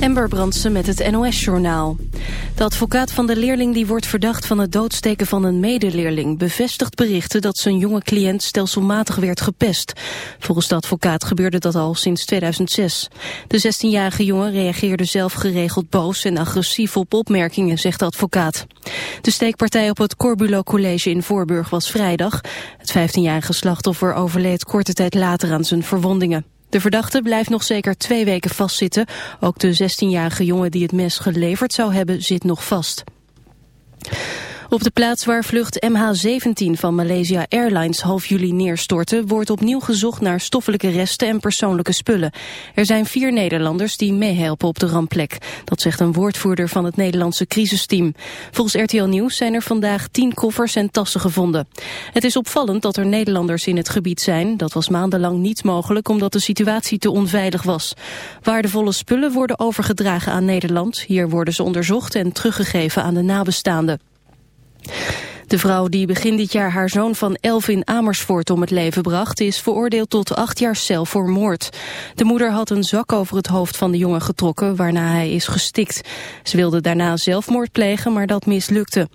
Ember Brandsen met het NOS-journaal. De advocaat van de leerling die wordt verdacht van het doodsteken van een medeleerling... bevestigt berichten dat zijn jonge cliënt stelselmatig werd gepest. Volgens de advocaat gebeurde dat al sinds 2006. De 16-jarige jongen reageerde zelf geregeld boos en agressief op opmerkingen, zegt de advocaat. De steekpartij op het Corbulo College in Voorburg was vrijdag. Het 15-jarige slachtoffer overleed korte tijd later aan zijn verwondingen. De verdachte blijft nog zeker twee weken vastzitten. Ook de 16-jarige jongen die het mes geleverd zou hebben zit nog vast. Op de plaats waar vlucht MH17 van Malaysia Airlines half juli neerstortte... wordt opnieuw gezocht naar stoffelijke resten en persoonlijke spullen. Er zijn vier Nederlanders die meehelpen op de rampplek. Dat zegt een woordvoerder van het Nederlandse crisisteam. Volgens RTL Nieuws zijn er vandaag tien koffers en tassen gevonden. Het is opvallend dat er Nederlanders in het gebied zijn. Dat was maandenlang niet mogelijk omdat de situatie te onveilig was. Waardevolle spullen worden overgedragen aan Nederland. Hier worden ze onderzocht en teruggegeven aan de nabestaanden. De vrouw die begin dit jaar haar zoon van elf in Amersfoort om het leven bracht... is veroordeeld tot acht jaar cel voor moord. De moeder had een zak over het hoofd van de jongen getrokken... waarna hij is gestikt. Ze wilde daarna zelfmoord plegen, maar dat mislukte.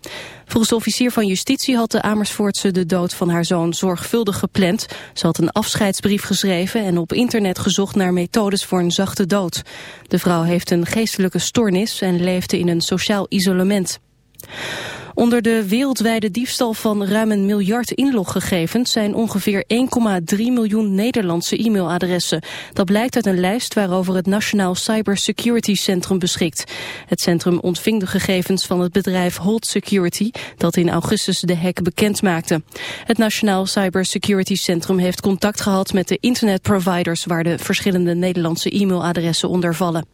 Volgens de officier van justitie had de Amersfoortse de dood van haar zoon zorgvuldig gepland. Ze had een afscheidsbrief geschreven en op internet gezocht naar methodes voor een zachte dood. De vrouw heeft een geestelijke stoornis en leefde in een sociaal isolement. Onder de wereldwijde diefstal van ruim een miljard inloggegevens zijn ongeveer 1,3 miljoen Nederlandse e-mailadressen. Dat blijkt uit een lijst waarover het Nationaal Cybersecurity Centrum beschikt. Het centrum ontving de gegevens van het bedrijf Hold Security dat in augustus de hack bekend maakte. Het Nationaal Cybersecurity Centrum heeft contact gehad met de internetproviders waar de verschillende Nederlandse e-mailadressen onder vallen.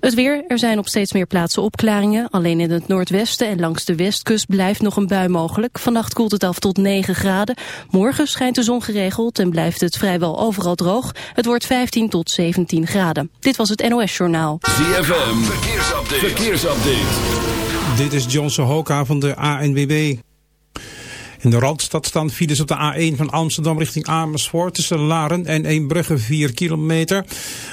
Het weer, er zijn op steeds meer plaatsen opklaringen. Alleen in het noordwesten en langs de westkust blijft nog een bui mogelijk. Vannacht koelt het af tot 9 graden. Morgen schijnt de zon geregeld en blijft het vrijwel overal droog. Het wordt 15 tot 17 graden. Dit was het NOS Journaal. ZFM, verkeersupdate. verkeersupdate. Dit is John Sohoka van de ANWB. In de Randstad staan files op de A1 van Amsterdam richting Amersfoort tussen Laren en Eembrugge 4 kilometer.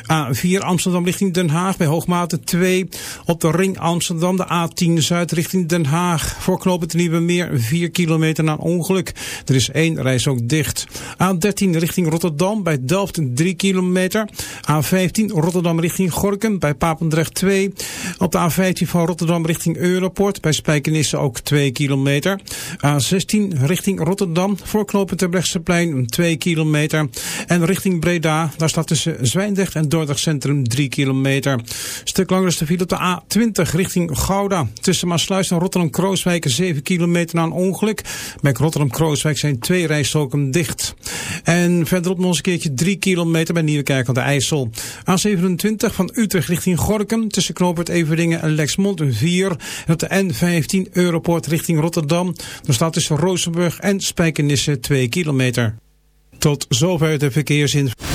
A4 Amsterdam richting Den Haag bij Hoogmate 2. Op de ring Amsterdam de A10 Zuid richting Den Haag. Voor knooppunt Nieuwe Meer 4 kilometer na ongeluk. Er is één reis ook dicht. A13 richting Rotterdam bij Delft 3 kilometer. A15 Rotterdam richting Gorkum bij Papendrecht 2. Op de A15 van Rotterdam richting Europort bij Spijkenisse ook 2 kilometer. A16 richting Rotterdam voor knooppunt Terbrechtseplein 2 kilometer. En richting Breda, daar staat tussen Zwijndrecht en Dordrecht Centrum 3 kilometer. Stuk langer is de file op de A20 richting Gouda. Tussen Maasluis en Rotterdam-Krooswijk 7 kilometer na een ongeluk. Bij Rotterdam-Krooswijk zijn twee rijstroken dicht. En verderop nog eens een keertje 3 kilometer bij Nieuwekerk aan de IJssel. A27 van Utrecht richting Gorkum tussen knooppunt Everdingen en Lexmond 4. En op de N15 Europoort richting Rotterdam. Daar staat tussen Roos en Spijkenisse 2 kilometer. Tot zover de verkeersinformatie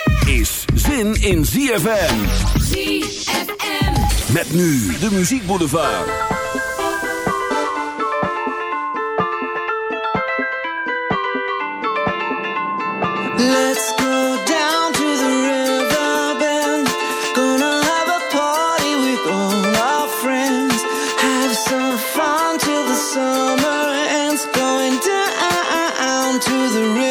is zin in ZFM. ZFM. Met nu de muziekboulevard. Let's go down to the river bend. Gonna have a party with all our friends. Have some fun till the summer ends. Going down to the river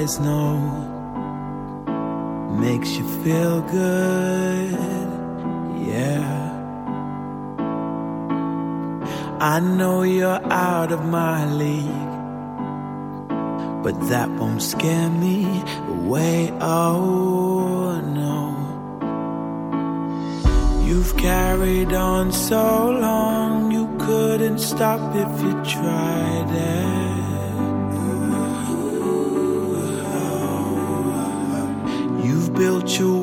always know makes you feel good. Yeah. I know you're out of my league, but that won't scare